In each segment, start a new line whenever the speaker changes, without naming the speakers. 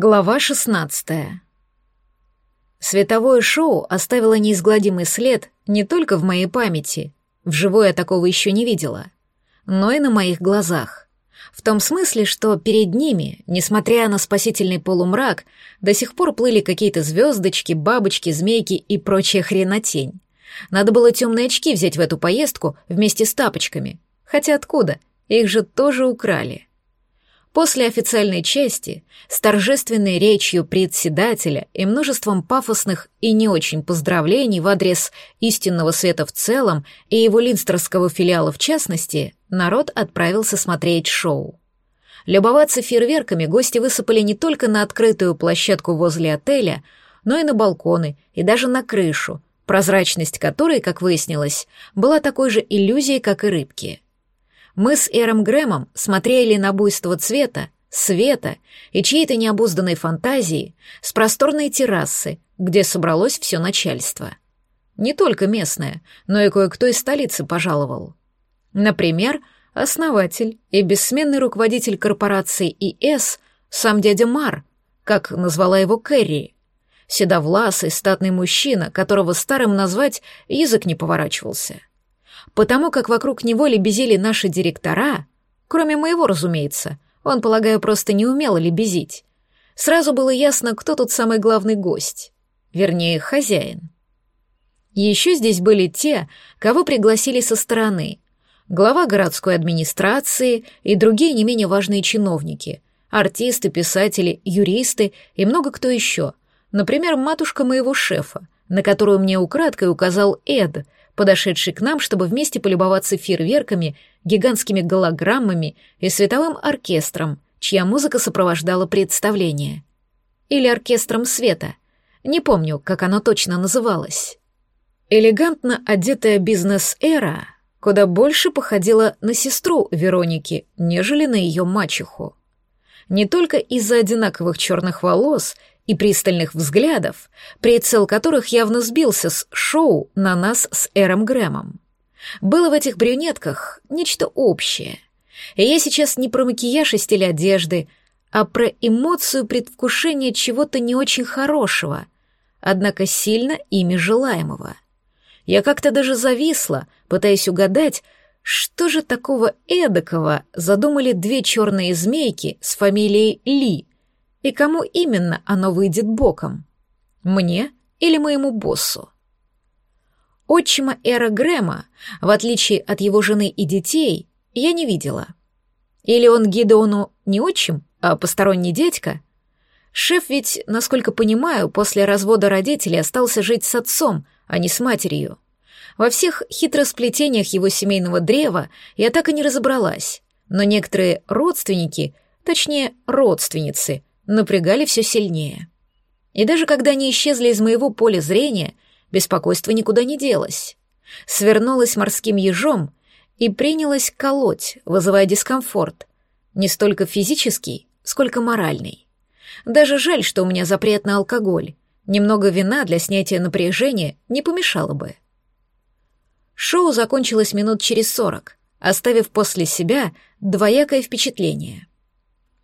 Глава 16. Световое шоу оставило неизгладимый след не только в моей памяти, вживую я такого еще не видела, но и на моих глазах. В том смысле, что перед ними, несмотря на спасительный полумрак, до сих пор плыли какие-то звездочки, бабочки, змейки и прочая хренотень. Надо было темные очки взять в эту поездку вместе с тапочками. Хотя откуда? Их же тоже украли. После официальной части, с торжественной речью председателя и множеством пафосных и не очень поздравлений в адрес истинного света в целом и его линстерского филиала в частности, народ отправился смотреть шоу. Любоваться фейерверками гости высыпали не только на открытую площадку возле отеля, но и на балконы и даже на крышу, прозрачность которой, как выяснилось, была такой же иллюзией, как и рыбки — мы с Эром Грэмом смотрели на буйство цвета, света и чьей-то необузданной фантазии с просторной террасы, где собралось все начальство. Не только местное, но и кое-кто из столицы пожаловал. Например, основатель и бессменный руководитель корпорации ИС, сам дядя Мар, как назвала его Кэрри, седовласый статный мужчина, которого старым назвать язык не поворачивался потому как вокруг него лебезили наши директора, кроме моего, разумеется, он, полагаю, просто не умел лебезить. Сразу было ясно, кто тут самый главный гость, вернее, хозяин. Еще здесь были те, кого пригласили со стороны, глава городской администрации и другие не менее важные чиновники, артисты, писатели, юристы и много кто еще, например, матушка моего шефа, на которую мне украдкой указал Эд — подошедший к нам, чтобы вместе полюбоваться фейерверками, гигантскими голограммами и световым оркестром, чья музыка сопровождала представление. Или оркестром света. Не помню, как оно точно называлось. Элегантно одетая бизнес-эра куда больше походила на сестру Вероники, нежели на ее мачеху. Не только из-за одинаковых черных волос и пристальных взглядов, прицел которых явно сбился с шоу на нас с Эром Грэмом. Было в этих брюнетках нечто общее. И я сейчас не про макияж и стиль одежды, а про эмоцию предвкушения чего-то не очень хорошего, однако сильно ими желаемого. Я как-то даже зависла, пытаясь угадать, что же такого эдакого задумали две черные змейки с фамилией Ли, и кому именно оно выйдет боком? Мне или моему боссу? Отчима Эра Грэма, в отличие от его жены и детей, я не видела. Или он Гидеону не отчим, а посторонний дядька? Шеф ведь, насколько понимаю, после развода родителей остался жить с отцом, а не с матерью. Во всех хитросплетениях его семейного древа я так и не разобралась, но некоторые родственники, точнее, родственницы, напрягали все сильнее. И даже когда они исчезли из моего поля зрения, беспокойство никуда не делось. Свернулась морским ежом и принялась колоть, вызывая дискомфорт, не столько физический, сколько моральный. Даже жаль, что у меня запрет на алкоголь. Немного вина для снятия напряжения не помешало бы. Шоу закончилось минут через сорок, оставив после себя двоякое впечатление.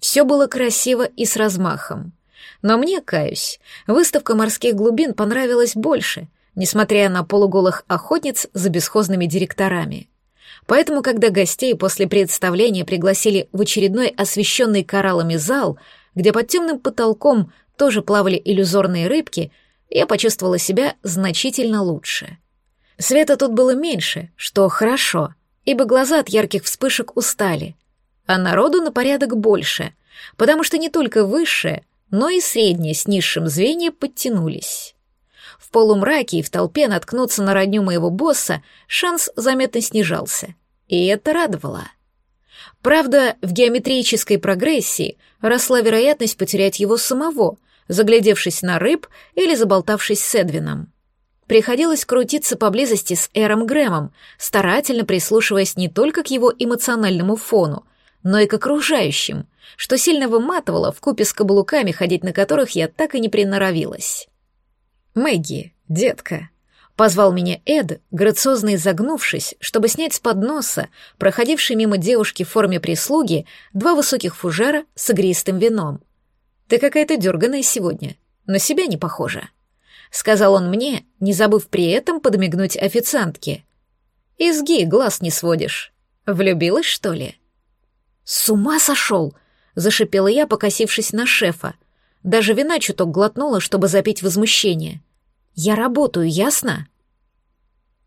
Все было красиво и с размахом. Но мне, каюсь, выставка морских глубин понравилась больше, несмотря на полуголых охотниц за бесхозными директорами. Поэтому, когда гостей после представления пригласили в очередной освещенный кораллами зал, где под темным потолком тоже плавали иллюзорные рыбки, я почувствовала себя значительно лучше. Света тут было меньше, что хорошо, ибо глаза от ярких вспышек устали, а народу на порядок больше, потому что не только высшее, но и среднее с низшим звенья подтянулись. В полумраке и в толпе наткнуться на родню моего босса шанс заметно снижался, и это радовало. Правда, в геометрической прогрессии росла вероятность потерять его самого, заглядевшись на рыб или заболтавшись с Эдвином. Приходилось крутиться поблизости с Эром Грэмом, старательно прислушиваясь не только к его эмоциональному фону, но и к окружающим, что сильно выматывало в купе с каблуками, ходить на которых я так и не приноровилась. «Мэгги, детка», — позвал меня Эд, грациозно изогнувшись, чтобы снять с подноса, проходившей мимо девушки в форме прислуги, два высоких фужера с игристым вином. ты какая-то дерганая сегодня, на себя не похожа», — сказал он мне, не забыв при этом подмигнуть официантке. «Изги, глаз не сводишь. Влюбилась, что ли?» «С ума сошел!» — зашипела я, покосившись на шефа. Даже вина чуток глотнула, чтобы запить возмущение. «Я работаю, ясно?»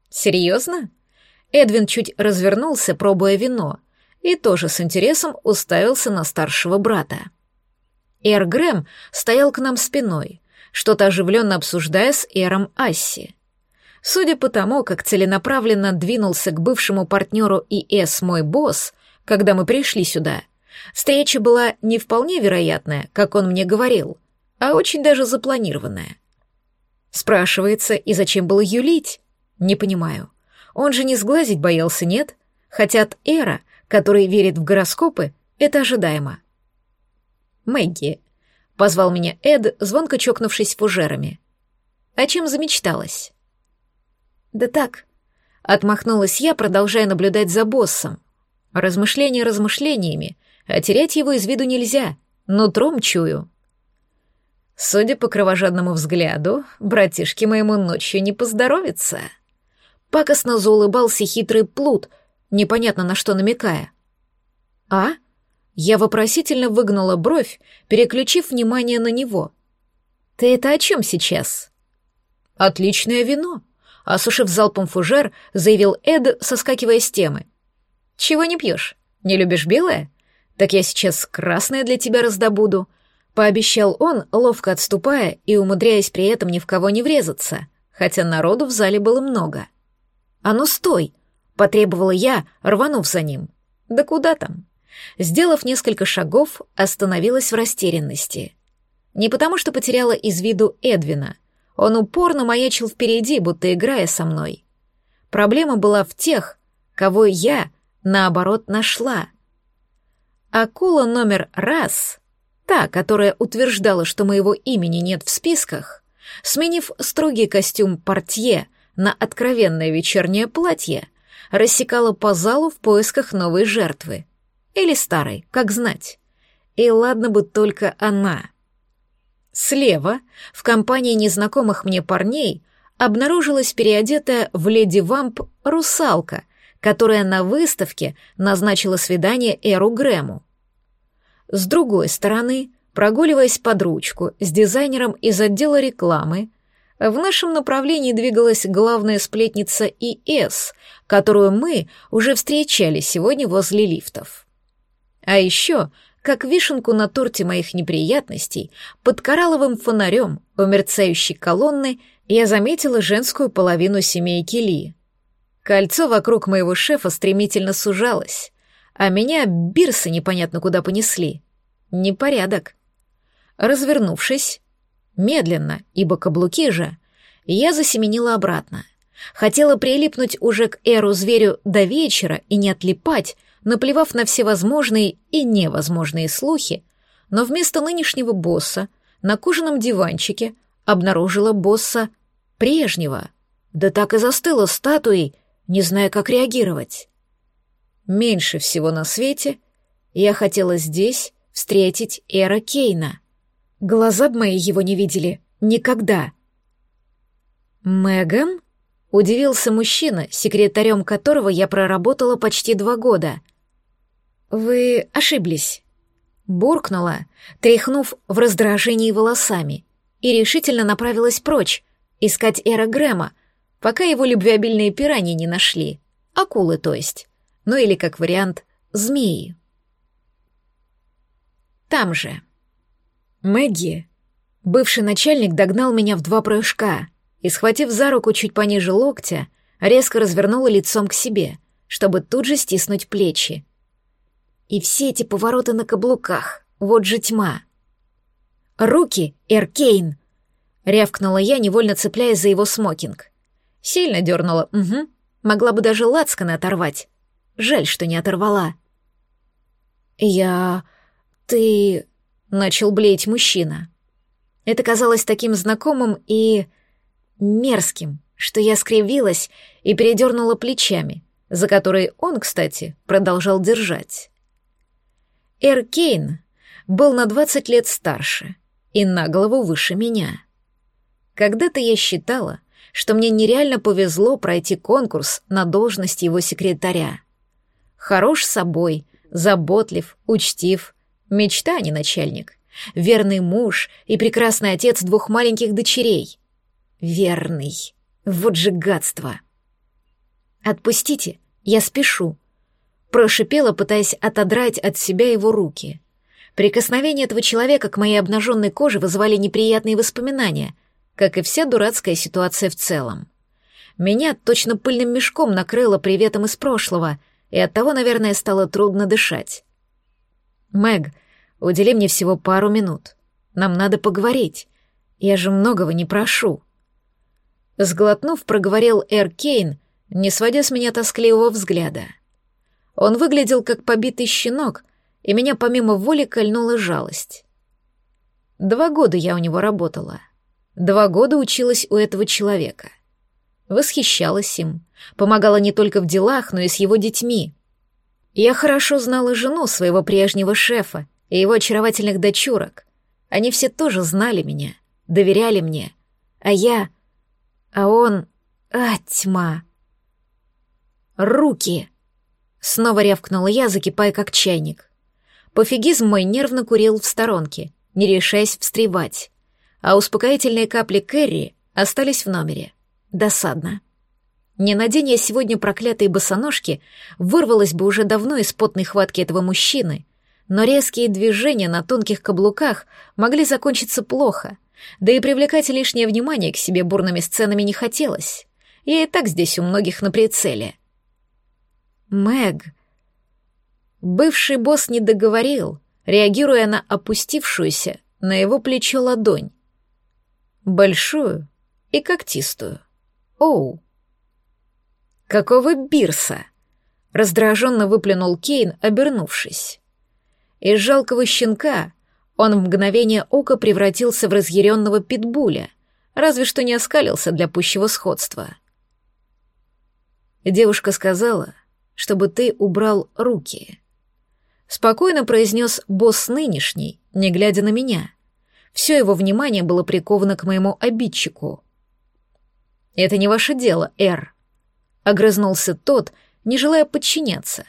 «Серьезно?» Эдвин чуть развернулся, пробуя вино, и тоже с интересом уставился на старшего брата. Эр Грэм стоял к нам спиной, что-то оживленно обсуждая с Эром Асси. Судя по тому, как целенаправленно двинулся к бывшему партнеру ИС мой босс, когда мы пришли сюда, встреча была не вполне вероятная, как он мне говорил, а очень даже запланированная. Спрашивается, и зачем было юлить? Не понимаю. Он же не сглазить боялся, нет? Хотя от Эра, который верит в гороскопы, это ожидаемо. Мэгги. Позвал меня Эд, звонко чокнувшись фужерами. О чем замечталась? Да так. Отмахнулась я, продолжая наблюдать за боссом. Размышления размышлениями, а терять его из виду нельзя, но тром чую. Судя по кровожадному взгляду, братишке моему ночью не поздоровится. Пакостно заулыбался хитрый плут, непонятно на что намекая. «А?» Я вопросительно выгнула бровь, переключив внимание на него. «Ты это о чем сейчас?» «Отличное вино», — осушив залпом фужер, заявил Эд, соскакивая с темы. «Чего не пьешь? Не любишь белое? Так я сейчас красное для тебя раздобуду пообещал он, ловко отступая и умудряясь при этом ни в кого не врезаться, хотя народу в зале было много. «А ну стой!» — потребовала я, рванув за ним. «Да куда там?» Сделав несколько шагов, остановилась в растерянности. Не потому, что потеряла из виду Эдвина. Он упорно маячил впереди, будто играя со мной. Проблема была в тех, кого я, наоборот, нашла. Акула номер раз Та, которая утверждала, что моего имени нет в списках, сменив строгий костюм портье на откровенное вечернее платье, рассекала по залу в поисках новой жертвы. Или старой, как знать. И ладно бы только она. Слева, в компании незнакомых мне парней, обнаружилась переодетая в леди Вамп русалка, которая на выставке назначила свидание Эру Грэму. С другой стороны, прогуливаясь под ручку с дизайнером из отдела рекламы, в нашем направлении двигалась главная сплетница ИС, которую мы уже встречали сегодня возле лифтов. А еще, как вишенку на торте моих неприятностей, под коралловым фонарем у мерцающей колонны я заметила женскую половину семейки Ли. Кольцо вокруг моего шефа стремительно сужалось, а меня бирсы непонятно куда понесли. Непорядок. Развернувшись, медленно, ибо каблуки же, я засеменила обратно. Хотела прилипнуть уже к Эру-зверю до вечера и не отлипать, наплевав на всевозможные и невозможные слухи, но вместо нынешнего босса на кожаном диванчике обнаружила босса прежнего, да так и застыла статуей, не зная, как реагировать. Меньше всего на свете я хотела здесь встретить Эра Кейна. Глаза б мои его не видели никогда. «Меган?» — удивился мужчина, секретарем которого я проработала почти два года. «Вы ошиблись», — буркнула, тряхнув в раздражении волосами, и решительно направилась прочь, искать Эра Грэма, пока его любвеобильные пираньи не нашли. Акулы, то есть ну или, как вариант, змеи. Там же. Мэгги, бывший начальник, догнал меня в два прыжка и, схватив за руку чуть пониже локтя, резко развернула лицом к себе, чтобы тут же стиснуть плечи. И все эти повороты на каблуках, вот же тьма. «Руки, Эркейн!» — рявкнула я, невольно цепляясь за его смокинг. Сильно дернула, угу, могла бы даже лацканы оторвать. Жаль, что не оторвала. «Я... ты...» — начал блеять мужчина. Это казалось таким знакомым и... мерзким, что я скривилась и передернула плечами, за которые он, кстати, продолжал держать. Эр Кейн был на двадцать лет старше и на голову выше меня. Когда-то я считала, что мне нереально повезло пройти конкурс на должность его секретаря. Хорош собой, заботлив, учтив, мечта, а не начальник, верный муж и прекрасный отец двух маленьких дочерей. Верный. Вот же гадство. «Отпустите, я спешу», — прошипела, пытаясь отодрать от себя его руки. Прикосновение этого человека к моей обнаженной коже вызывали неприятные воспоминания — как и вся дурацкая ситуация в целом. Меня точно пыльным мешком накрыло приветом из прошлого, и оттого, наверное, стало трудно дышать. «Мэг, удели мне всего пару минут. Нам надо поговорить. Я же многого не прошу». Сглотнув, проговорил Эр Кейн, не сводя с меня тоскливого взгляда. Он выглядел как побитый щенок, и меня помимо воли кольнула жалость. Два года я у него работала. Два года училась у этого человека. Восхищалась им, помогала не только в делах, но и с его детьми. Я хорошо знала жену своего прежнего шефа и его очаровательных дочурок. Они все тоже знали меня, доверяли мне. А я... А он... А, тьма. Руки! Снова рявкнула я, закипая как чайник. Пофигизм мой нервно курил в сторонке, не решаясь встревать а успокоительные капли Кэрри остались в номере. Досадно. Не надень я сегодня проклятые босоножки, вырвалась бы уже давно из потной хватки этого мужчины, но резкие движения на тонких каблуках могли закончиться плохо, да и привлекать лишнее внимание к себе бурными сценами не хотелось. Я и так здесь у многих на прицеле. Мэг. Бывший босс не договорил, реагируя на опустившуюся на его плечо ладонь. Большую и когтистую. Оу. Какого бирса? Раздраженно выплюнул Кейн, обернувшись. Из жалкого щенка он в мгновение ока превратился в разъяренного питбуля, разве что не оскалился для пущего сходства. Девушка сказала, чтобы ты убрал руки. Спокойно произнес босс нынешний, не глядя на меня — все его внимание было приковано к моему обидчику. «Это не ваше дело, Эр», — огрызнулся тот, не желая подчиняться,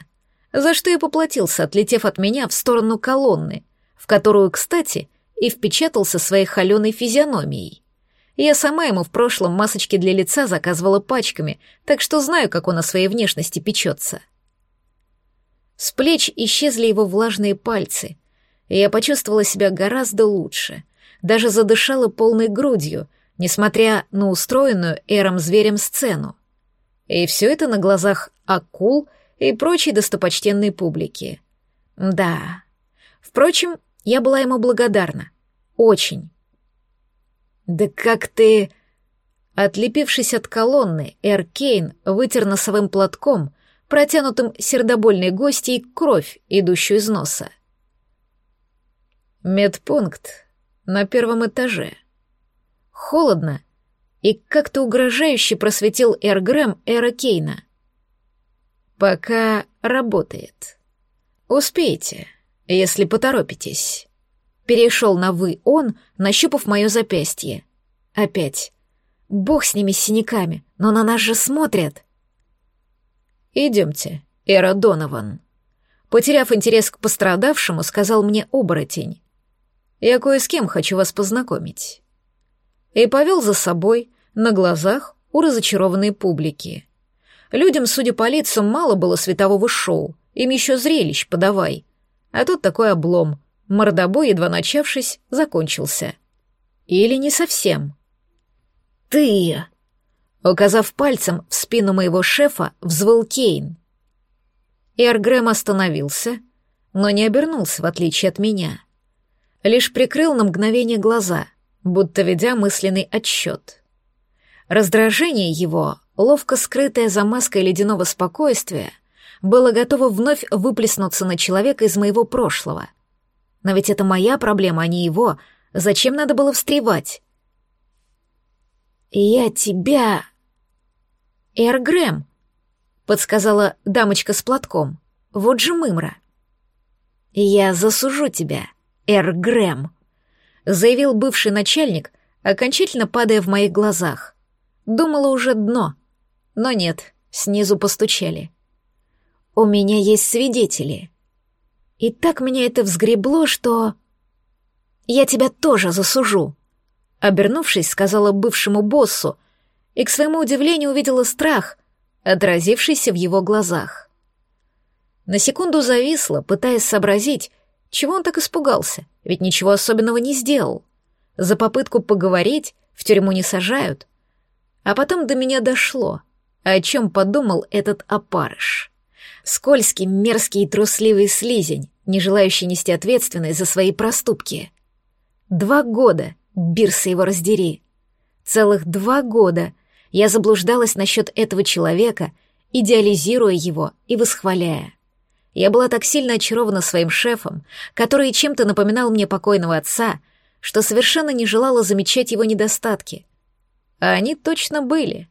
за что и поплатился, отлетев от меня в сторону колонны, в которую, кстати, и впечатался своей холеной физиономией. Я сама ему в прошлом масочки для лица заказывала пачками, так что знаю, как он о своей внешности печется. С плеч исчезли его влажные пальцы, и я почувствовала себя гораздо лучше даже задышала полной грудью, несмотря на устроенную эром-зверем сцену. И все это на глазах акул и прочей достопочтенной публики. Да. Впрочем, я была ему благодарна. Очень. «Да как ты...» Отлепившись от колонны, Эр Кейн вытер носовым платком, протянутым сердобольной гостьей, кровь, идущую из носа. «Медпункт на первом этаже. Холодно, и как-то угрожающе просветил Эргрэм Эра Кейна. «Пока работает. Успеете, если поторопитесь». Перешел на «вы» он, нащупав мое запястье. Опять. «Бог с ними с синяками, но на нас же смотрят». «Идемте, Эра Донован». Потеряв интерес к пострадавшему, сказал мне оборотень. Я кое с кем хочу вас познакомить». И повел за собой на глазах у разочарованной публики. Людям, судя по лицам, мало было светового шоу, им еще зрелищ подавай. А тут такой облом. Мордобой, едва начавшись, закончился. Или не совсем. «Ты!» Указав пальцем в спину моего шефа, взвыл Кейн. Эргрэм остановился, но не обернулся, в отличие от меня лишь прикрыл на мгновение глаза, будто ведя мысленный отсчет. Раздражение его, ловко скрытое за маской ледяного спокойствия, было готово вновь выплеснуться на человека из моего прошлого. Но ведь это моя проблема, а не его. Зачем надо было встревать? «Я тебя...» «Эргрэм», — подсказала дамочка с платком. «Вот же мымра». «Я засужу тебя», Эр Грэм», — заявил бывший начальник, окончательно падая в моих глазах. Думала уже дно, но нет, снизу постучали. «У меня есть свидетели». И так меня это взгребло, что... «Я тебя тоже засужу», — обернувшись, сказала бывшему боссу, и к своему удивлению увидела страх, отразившийся в его глазах. На секунду зависла, пытаясь сообразить, чего он так испугался, ведь ничего особенного не сделал. За попытку поговорить в тюрьму не сажают. А потом до меня дошло, о чем подумал этот опарыш. Скользкий, мерзкий и трусливый слизень, не желающий нести ответственность за свои проступки. Два года, Бирса его раздери. Целых два года я заблуждалась насчет этого человека, идеализируя его и восхваляя. Я была так сильно очарована своим шефом, который чем-то напоминал мне покойного отца, что совершенно не желала замечать его недостатки. А они точно были.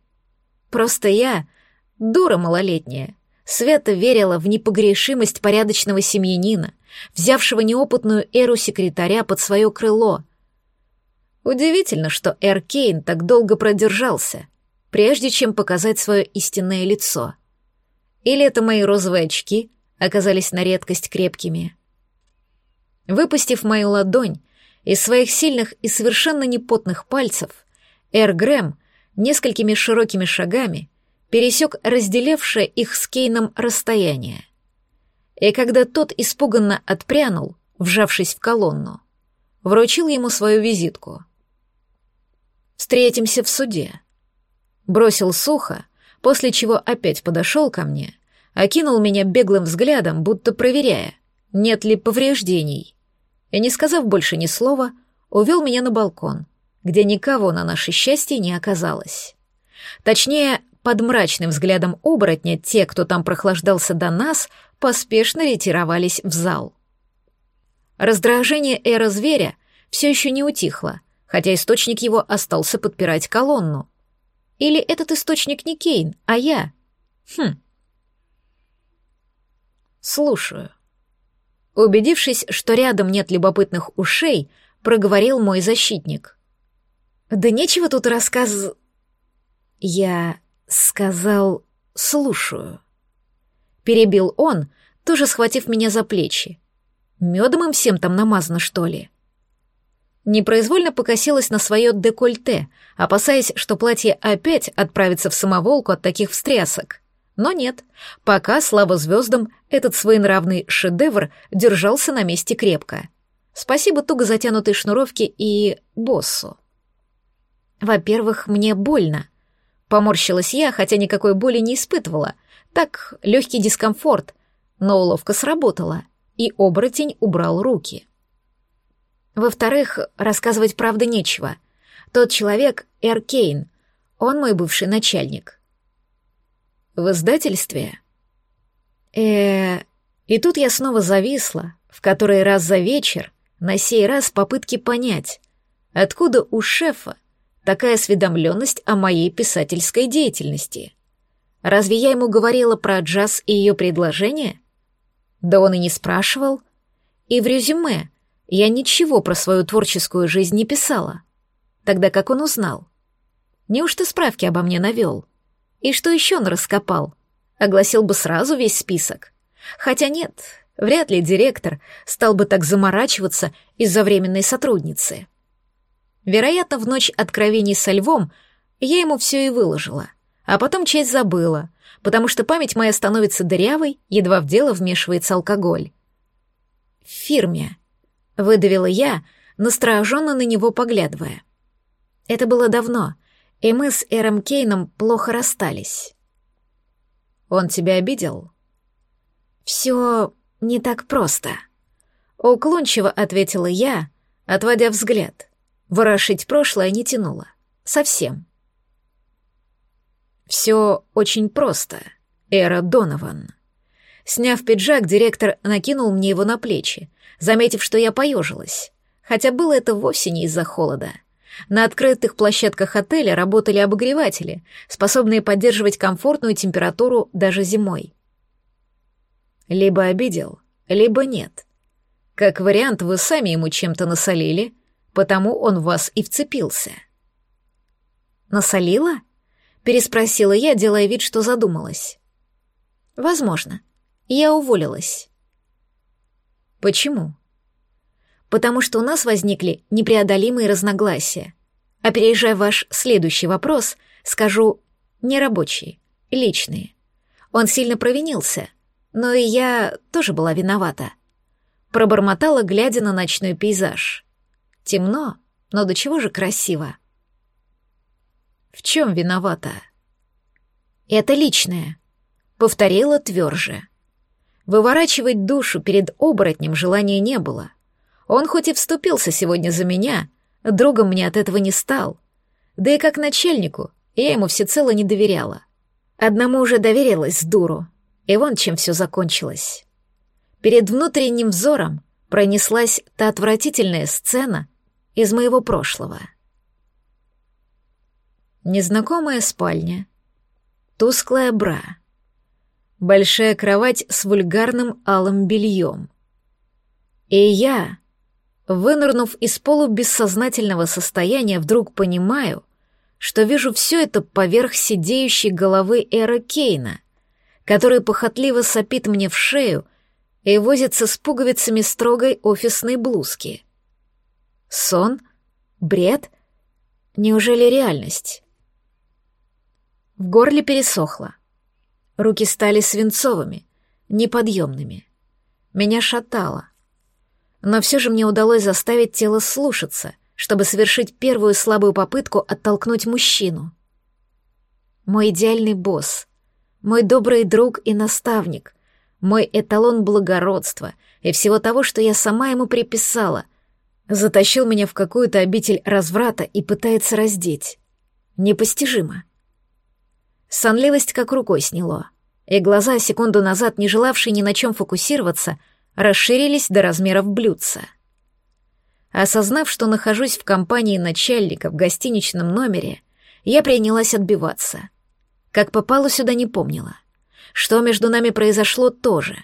Просто я, дура малолетняя, свято верила в непогрешимость порядочного семьянина, взявшего неопытную эру секретаря под свое крыло. Удивительно, что Эр Кейн так долго продержался, прежде чем показать свое истинное лицо. Или это мои розовые очки оказались на редкость крепкими. Выпустив мою ладонь из своих сильных и совершенно непотных пальцев, Эр Грэм несколькими широкими шагами пересек разделявшее их с Кейном расстояние. И когда тот испуганно отпрянул, вжавшись в колонну, вручил ему свою визитку. «Встретимся в суде», бросил сухо, после чего опять подошел ко мне, окинул меня беглым взглядом, будто проверяя, нет ли повреждений, и, не сказав больше ни слова, увел меня на балкон, где никого на наше счастье не оказалось. Точнее, под мрачным взглядом оборотня те, кто там прохлаждался до нас, поспешно ретировались в зал. Раздражение эра зверя все еще не утихло, хотя источник его остался подпирать колонну. Или этот источник не Кейн, а я? Хм. Слушаю. Убедившись, что рядом нет любопытных ушей, проговорил мой защитник. Да нечего тут рассказ... Я сказал «слушаю». Перебил он, тоже схватив меня за плечи. Медом им всем там намазано, что ли? Непроизвольно покосилась на свое декольте, опасаясь, что платье опять отправится в самоволку от таких встрясок. Но нет, пока, слава звездам, этот своенравный шедевр держался на месте крепко. Спасибо туго затянутой шнуровке и боссу. Во-первых, мне больно. Поморщилась я, хотя никакой боли не испытывала. Так, легкий дискомфорт. Но уловка сработала, и оборотень убрал руки. Во-вторых, рассказывать правды нечего. Тот человек — Эркейн. Он мой бывший начальник. В издательстве? э И тут я снова зависла, в который раз за вечер, на сей раз попытки понять, откуда у шефа такая осведомленность о моей писательской деятельности. Разве я ему говорила про джаз и ее предложение? Да он и не спрашивал. И в резюме я ничего про свою творческую жизнь не писала. Тогда как он узнал? Неужто справки обо мне навел? И что еще он раскопал? Огласил бы сразу весь список. Хотя нет, вряд ли директор стал бы так заморачиваться из-за временной сотрудницы. Вероятно, в ночь откровений со львом я ему все и выложила, а потом часть забыла, потому что память моя становится дырявой, едва в дело вмешивается алкоголь. В фирме Выдавила я, настороженно на него поглядывая. Это было давно, и мы с Эром Кейном плохо расстались. «Он тебя обидел?» «Все не так просто», — уклончиво ответила я, отводя взгляд. Ворошить прошлое не тянуло. Совсем. «Все очень просто, Эра Донован». Сняв пиджак, директор накинул мне его на плечи, заметив, что я поежилась. Хотя было это вовсе не из-за холода. На открытых площадках отеля работали обогреватели, способные поддерживать комфортную температуру даже зимой. Либо обидел, либо нет. Как вариант, вы сами ему чем-то насолили, потому он в вас и вцепился. Насолила? Переспросила я, делая вид, что задумалась. Возможно. Я уволилась. Почему? Потому что у нас возникли непреодолимые разногласия. Опережая ваш следующий вопрос, скажу нерабочие, личные. Он сильно провинился, но и я тоже была виновата. Пробормотала, глядя на ночной пейзаж. Темно, но до чего же красиво. В чем виновата? Это личное, повторила тверже. Выворачивать душу перед оборотнем желания не было. Он хоть и вступился сегодня за меня, другом мне от этого не стал. Да и как начальнику я ему всецело не доверяла. Одному уже доверилась дуру, и вон чем все закончилось. Перед внутренним взором пронеслась та отвратительная сцена из моего прошлого. Незнакомая спальня, тусклая бра, большая кровать с вульгарным алым бельем. И я, вынырнув из полубессознательного состояния, вдруг понимаю, что вижу все это поверх сидеющей головы Эра Кейна, который похотливо сопит мне в шею и возится с пуговицами строгой офисной блузки. Сон? Бред? Неужели реальность? В горле пересохло. Руки стали свинцовыми, неподъемными. Меня шатало. Но все же мне удалось заставить тело слушаться — чтобы совершить первую слабую попытку оттолкнуть мужчину. Мой идеальный босс, мой добрый друг и наставник, мой эталон благородства и всего того, что я сама ему приписала, затащил меня в какую-то обитель разврата и пытается раздеть. Непостижимо. Сонливость как рукой сняло, и глаза, секунду назад не желавшие ни на чем фокусироваться, расширились до размеров блюдца — Осознав, что нахожусь в компании начальника в гостиничном номере, я принялась отбиваться. Как попало сюда, не помнила. Что между нами произошло, тоже.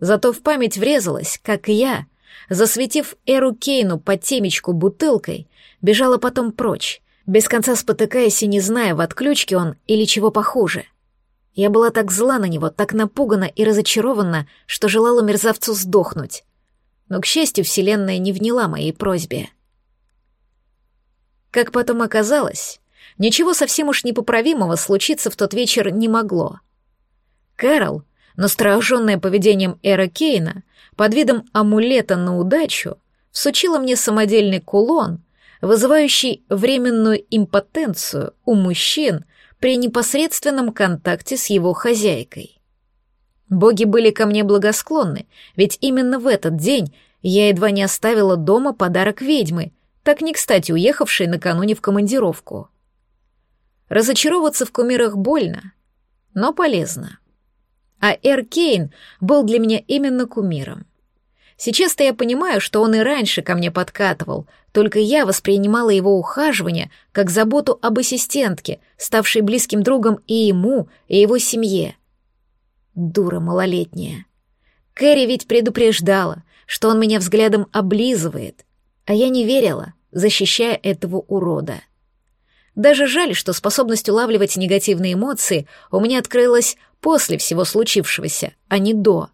Зато в память врезалась, как я, засветив Эру Кейну по темечку бутылкой, бежала потом прочь, без конца спотыкаясь и не зная, в отключке он или чего похуже. Я была так зла на него, так напугана и разочарована, что желала мерзавцу сдохнуть но, к счастью, Вселенная не вняла моей просьбе. Как потом оказалось, ничего совсем уж непоправимого случиться в тот вечер не могло. Кэрол, настороженная поведением Эра Кейна, под видом амулета на удачу, всучила мне самодельный кулон, вызывающий временную импотенцию у мужчин при непосредственном контакте с его хозяйкой. Боги были ко мне благосклонны, ведь именно в этот день я едва не оставила дома подарок ведьмы, так не кстати уехавшей накануне в командировку. Разочароваться в кумирах больно, но полезно. А Эр Кейн был для меня именно кумиром. Сейчас-то я понимаю, что он и раньше ко мне подкатывал, только я воспринимала его ухаживание как заботу об ассистентке, ставшей близким другом и ему, и его семье — Дура малолетняя. Кэрри ведь предупреждала, что он меня взглядом облизывает, а я не верила, защищая этого урода. Даже жаль, что способность улавливать негативные эмоции у меня открылась после всего случившегося, а не до.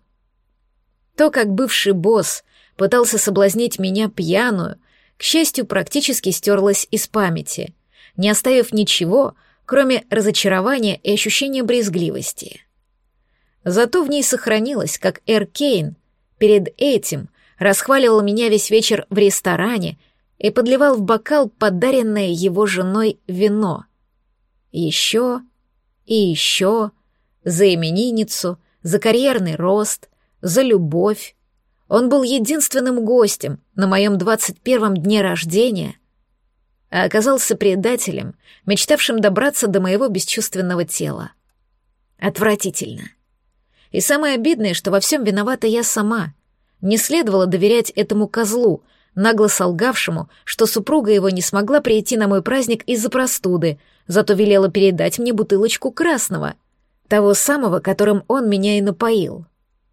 То, как бывший босс пытался соблазнить меня пьяную, к счастью, практически стерлось из памяти, не оставив ничего, кроме разочарования и ощущения брезгливости. Зато в ней сохранилось, как Эр Кейн перед этим расхваливал меня весь вечер в ресторане и подливал в бокал подаренное его женой вино. Еще и еще за именинницу, за карьерный рост, за любовь. Он был единственным гостем на моем двадцать первом дне рождения, а оказался предателем, мечтавшим добраться до моего бесчувственного тела. Отвратительно. И самое обидное, что во всем виновата я сама. Не следовало доверять этому козлу, нагло солгавшему, что супруга его не смогла прийти на мой праздник из-за простуды, зато велела передать мне бутылочку красного, того самого, которым он меня и напоил.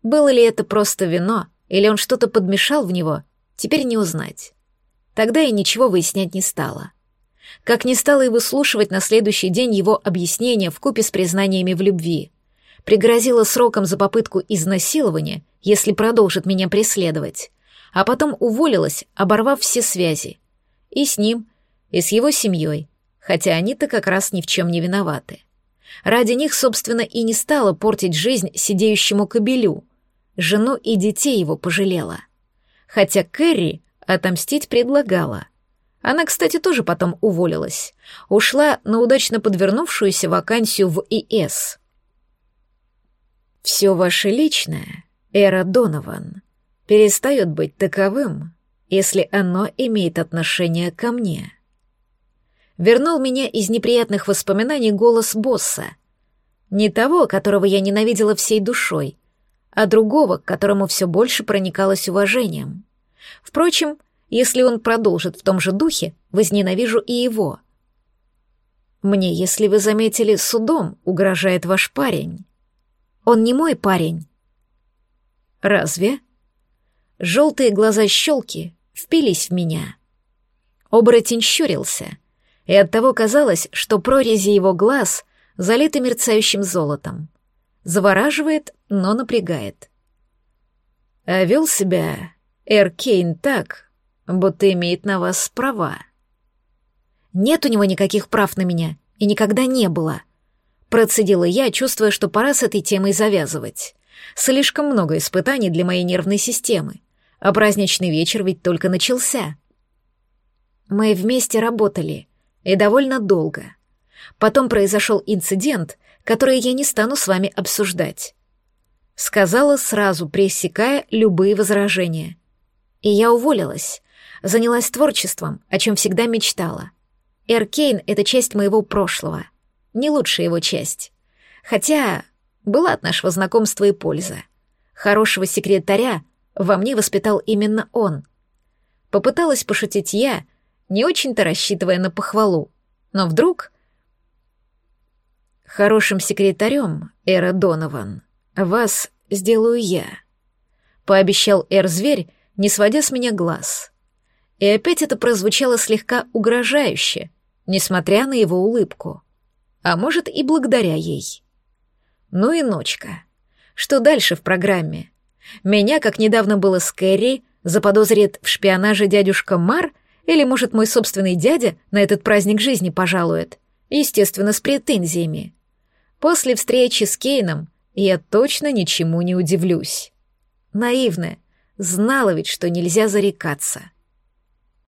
Было ли это просто вино, или он что-то подмешал в него, теперь не узнать. Тогда я ничего выяснять не стала. Как не стала и выслушивать на следующий день его объяснения в купе с признаниями в любви. Пригрозила сроком за попытку изнасилования, если продолжит меня преследовать. А потом уволилась, оборвав все связи. И с ним, и с его семьей, хотя они-то как раз ни в чем не виноваты. Ради них, собственно, и не стала портить жизнь сидеющему кобелю. Жену и детей его пожалела. Хотя Кэрри отомстить предлагала. Она, кстати, тоже потом уволилась. Ушла на удачно подвернувшуюся вакансию в ИС. «Все ваше личное, Эра Донован, перестает быть таковым, если оно имеет отношение ко мне», вернул меня из неприятных воспоминаний голос босса. Не того, которого я ненавидела всей душой, а другого, к которому все больше проникалось уважением. Впрочем, если он продолжит в том же духе, возненавижу и его. Мне, если вы заметили, судом угрожает ваш парень. Он не мой парень. Разве? Желтые глаза щелки впились в меня. Оборотень щурился — и оттого казалось, что прорези его глаз залиты мерцающим золотом. Завораживает, но напрягает. А вел себя Эр Кейн так, будто имеет на вас права. Нет у него никаких прав на меня, и никогда не было. Процедила я, чувствуя, что пора с этой темой завязывать. Слишком много испытаний для моей нервной системы, а праздничный вечер ведь только начался. Мы вместе работали — и довольно долго. Потом произошел инцидент, который я не стану с вами обсуждать. Сказала сразу, пресекая любые возражения. И я уволилась, занялась творчеством, о чем всегда мечтала. Эркейн — это часть моего прошлого, не лучшая его часть. Хотя была от нашего знакомства и польза. Хорошего секретаря во мне воспитал именно он. Попыталась пошутить я — не очень-то рассчитывая на похвалу. Но вдруг... Хорошим секретарем, Эра Донован, вас сделаю я. Пообещал Эр-зверь, не сводя с меня глаз. И опять это прозвучало слегка угрожающе, несмотря на его улыбку. А может, и благодаря ей. Ну и ночка. Что дальше в программе? Меня, как недавно было с Кэрри, заподозрит в шпионаже дядюшка Мар — или, может, мой собственный дядя на этот праздник жизни пожалует? Естественно, с претензиями. После встречи с Кейном я точно ничему не удивлюсь. Наивная, знала ведь, что нельзя зарекаться.